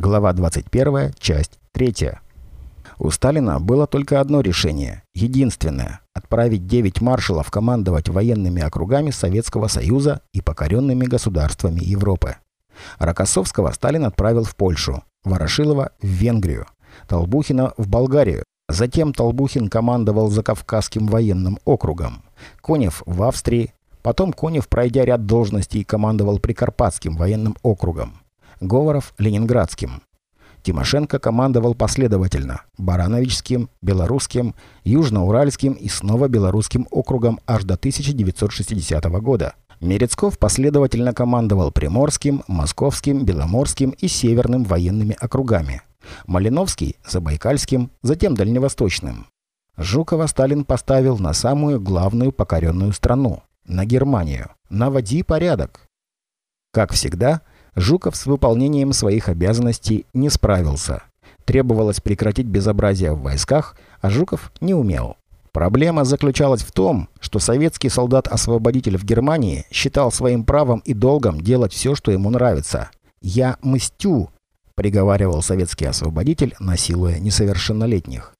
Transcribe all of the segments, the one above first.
Глава 21, часть 3. У Сталина было только одно решение, единственное – отправить 9 маршалов командовать военными округами Советского Союза и покоренными государствами Европы. Рокоссовского Сталин отправил в Польшу, Ворошилова – в Венгрию, Толбухина – в Болгарию. Затем Толбухин командовал Закавказским военным округом, Конев – в Австрии, Потом Конев, пройдя ряд должностей, командовал Прикарпатским военным округом. Говоров – Ленинградским. Тимошенко командовал последовательно Барановичским, Белорусским, Южноуральским и снова Белорусским округом аж до 1960 года. Мерецков последовательно командовал Приморским, Московским, Беломорским и Северным военными округами. Малиновский – Забайкальским, затем Дальневосточным. Жукова Сталин поставил на самую главную покоренную страну – на Германию. Наводи порядок. Как всегда, Жуков с выполнением своих обязанностей не справился. Требовалось прекратить безобразие в войсках, а Жуков не умел. Проблема заключалась в том, что советский солдат-освободитель в Германии считал своим правом и долгом делать все, что ему нравится. «Я мстю», – приговаривал советский освободитель, насилуя несовершеннолетних.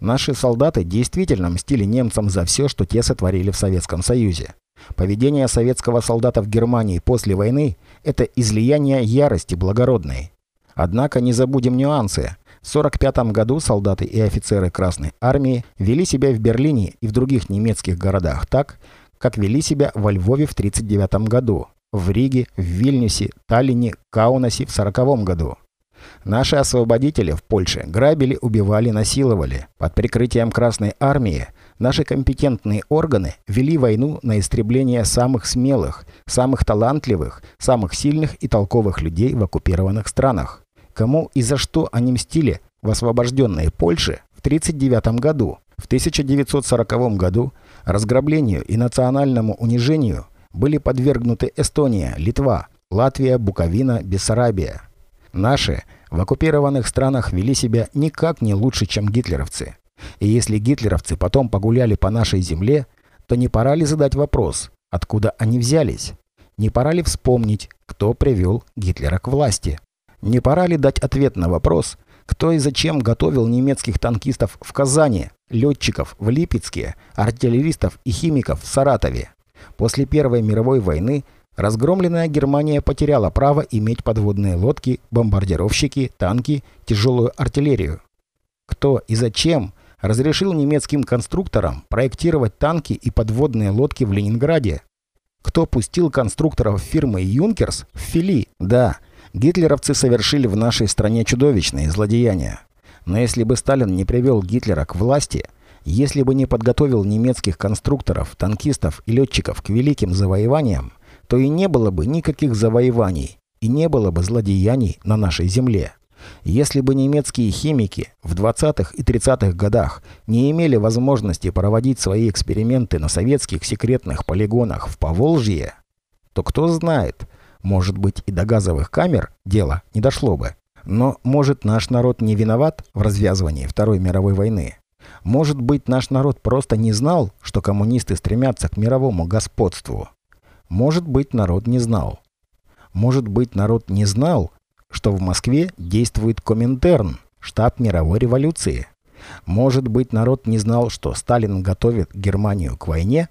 Наши солдаты действительно мстили немцам за все, что те сотворили в Советском Союзе. Поведение советского солдата в Германии после войны – это излияние ярости благородной. Однако не забудем нюансы. В 1945 году солдаты и офицеры Красной Армии вели себя в Берлине и в других немецких городах так, как вели себя во Львове в 1939 году, в Риге, в Вильнюсе, Таллине, Каунасе в 1940 году. Наши освободители в Польше грабили, убивали, насиловали. Под прикрытием Красной Армии Наши компетентные органы вели войну на истребление самых смелых, самых талантливых, самых сильных и толковых людей в оккупированных странах. Кому и за что они мстили в освобожденной Польше в 1939 году? В 1940 году разграблению и национальному унижению были подвергнуты Эстония, Литва, Латвия, Буковина, Бессарабия. Наши в оккупированных странах вели себя никак не лучше, чем гитлеровцы. И если гитлеровцы потом погуляли по нашей земле, то не пора ли задать вопрос, откуда они взялись? Не пора ли вспомнить, кто привел Гитлера к власти? Не пора ли дать ответ на вопрос, кто и зачем готовил немецких танкистов в Казани, летчиков в Липецке, артиллеристов и химиков в Саратове? После Первой мировой войны разгромленная Германия потеряла право иметь подводные лодки, бомбардировщики, танки, тяжелую артиллерию. Кто и зачем разрешил немецким конструкторам проектировать танки и подводные лодки в Ленинграде. Кто пустил конструкторов фирмы «Юнкерс» в Фили? Да, гитлеровцы совершили в нашей стране чудовищные злодеяния. Но если бы Сталин не привел Гитлера к власти, если бы не подготовил немецких конструкторов, танкистов и летчиков к великим завоеваниям, то и не было бы никаких завоеваний, и не было бы злодеяний на нашей земле. Если бы немецкие химики в 20-х и 30-х годах не имели возможности проводить свои эксперименты на советских секретных полигонах в Поволжье, то кто знает, может быть и до газовых камер дело не дошло бы. Но может наш народ не виноват в развязывании Второй мировой войны? Может быть наш народ просто не знал, что коммунисты стремятся к мировому господству? Может быть народ не знал. Может быть народ не знал, что в Москве действует Коминтерн, штаб мировой революции. Может быть, народ не знал, что Сталин готовит Германию к войне?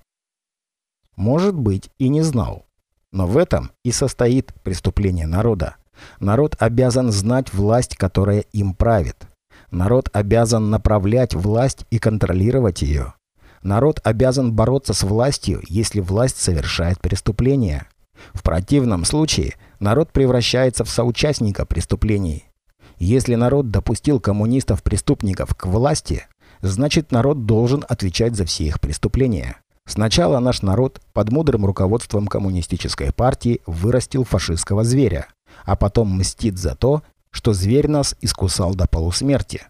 Может быть, и не знал. Но в этом и состоит преступление народа. Народ обязан знать власть, которая им правит. Народ обязан направлять власть и контролировать ее. Народ обязан бороться с властью, если власть совершает преступление. В противном случае народ превращается в соучастника преступлений. Если народ допустил коммунистов-преступников к власти, значит народ должен отвечать за все их преступления. Сначала наш народ под мудрым руководством коммунистической партии вырастил фашистского зверя, а потом мстит за то, что зверь нас искусал до полусмерти.